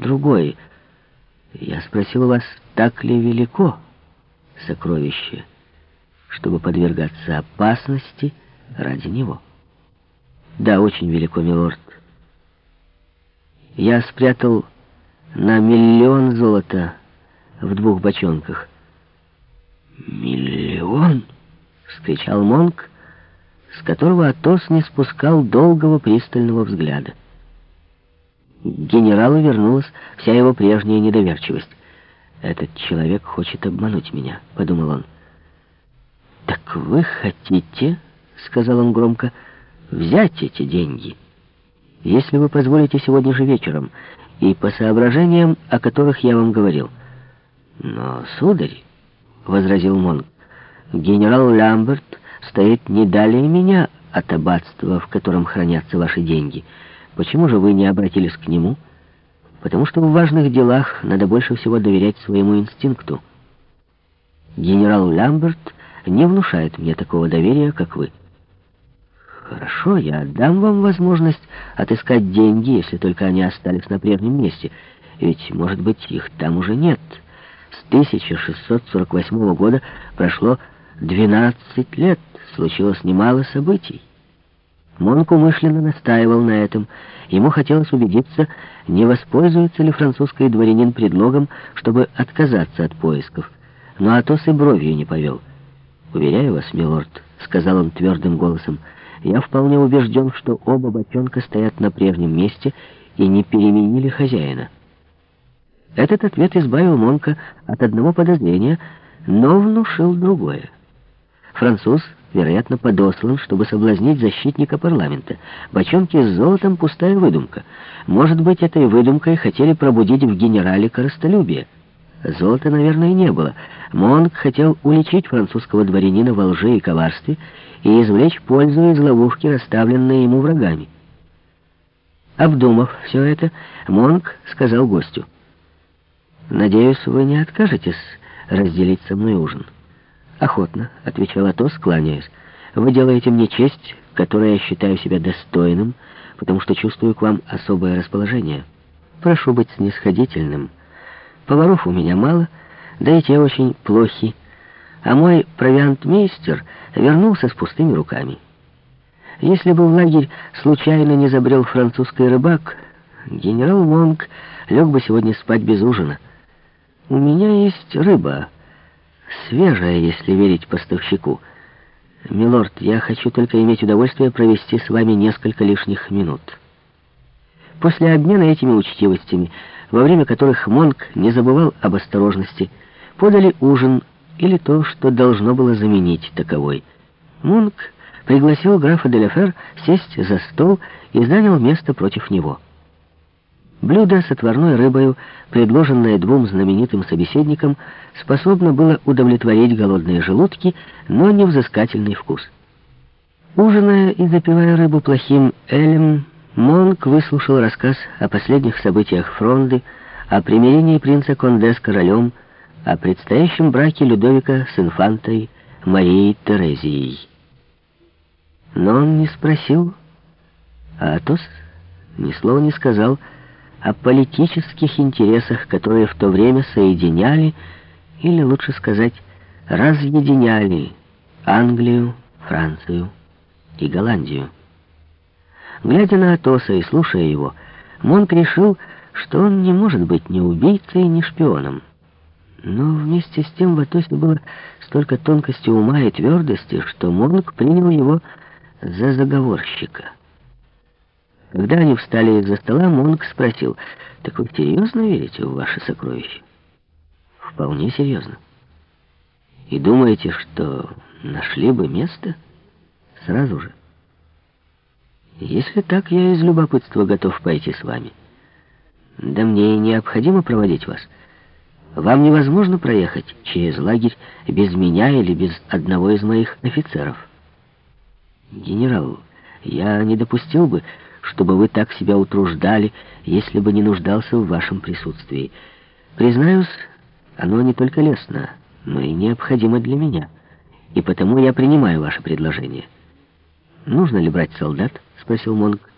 другой. Я спросил вас, так ли велико сокровище, чтобы подвергаться опасности ради него. Да, очень велико, милорд. Я спрятал на миллион золота в двух бочонках. «Миллион?» — вскричал Монк, с которого Атос не спускал долгого пристального взгляда. К генералу вернулась вся его прежняя недоверчивость. «Этот человек хочет обмануть меня», — подумал он. «Так вы хотите, — сказал он громко, — взять эти деньги, если вы позволите сегодня же вечером, и по соображениям, о которых я вам говорил». «Но, сударь, — возразил Монг, — генерал Ламберт стоит не далее меня от аббатства, в котором хранятся ваши деньги». Почему же вы не обратились к нему? Потому что в важных делах надо больше всего доверять своему инстинкту. Генерал Ламберт не внушает мне такого доверия, как вы. Хорошо, я дам вам возможность отыскать деньги, если только они остались на прежнем месте. Ведь, может быть, их там уже нет. С 1648 года прошло 12 лет, случилось немало событий. Монк умышленно настаивал на этом. Ему хотелось убедиться, не воспользуется ли французский дворянин предлогом, чтобы отказаться от поисков. Но Атос и бровью не повел. «Уверяю вас, милорд», — сказал он твердым голосом, — «я вполне убежден, что оба бочонка стоят на прежнем месте и не переменили хозяина». Этот ответ избавил Монка от одного подозрения, но внушил другое. Француз вероятно, подослан, чтобы соблазнить защитника парламента. Бочонки с золотом — пустая выдумка. Может быть, этой выдумкой хотели пробудить в генерале коростолюбие. Золота, наверное, не было. Монг хотел уличить французского дворянина во лжи и коварстве и извлечь пользу из ловушки, расставленной ему врагами. Обдумав все это, Монг сказал гостю, «Надеюсь, вы не откажетесь разделить со мной ужин». «Охотно», — отвечал Атос, кланяясь. «Вы делаете мне честь, которой я считаю себя достойным, потому что чувствую к вам особое расположение. Прошу быть снисходительным. Поваров у меня мало, да и те очень плохи, а мой провиантмейстер вернулся с пустыми руками. Если бы в лагерь случайно не забрел французский рыбак, генерал Монг лег бы сегодня спать без ужина. У меня есть рыба» свежая, если верить поставщику. Милорд, я хочу только иметь удовольствие провести с вами несколько лишних минут. После обмена этими учтивостями, во время которых Монк не забывал об осторожности, подали ужин или то, что должно было заменить таковой. Монк пригласил графа Деляфер сесть за стол и занял место против него. Блюдо с отварной рыбою, предложенное двум знаменитым собеседникам, способно было удовлетворить голодные желудки, но не взыскательный вкус. Ужиная и запивая рыбу плохим элем, Монк выслушал рассказ о последних событиях Фронды, о примирении принца Конде с королем, о предстоящем браке Людовика с инфантой Марией Терезией. Но он не спросил, а Атос ни слова не сказал, о политических интересах, которые в то время соединяли, или лучше сказать, разъединяли Англию, Францию и Голландию. Глядя на Атоса и слушая его, Монк решил, что он не может быть ни убийцей, ни шпионом. Но вместе с тем в Атосе было столько тонкости ума и твердости, что Монк принял его за заговорщика. Когда они встали из-за стола, Монк спросил, «Так вы серьезно верите в ваши сокровища?» «Вполне серьезно». «И думаете, что нашли бы место?» «Сразу же». «Если так, я из любопытства готов пойти с вами». «Да мне и необходимо проводить вас. Вам невозможно проехать через лагерь без меня или без одного из моих офицеров». «Генерал, я не допустил бы...» чтобы вы так себя утруждали, если бы не нуждался в вашем присутствии. Признаюсь, оно не только лестно, но и необходимо для меня, и потому я принимаю ваше предложение. «Нужно ли брать солдат?» — спросил Монг.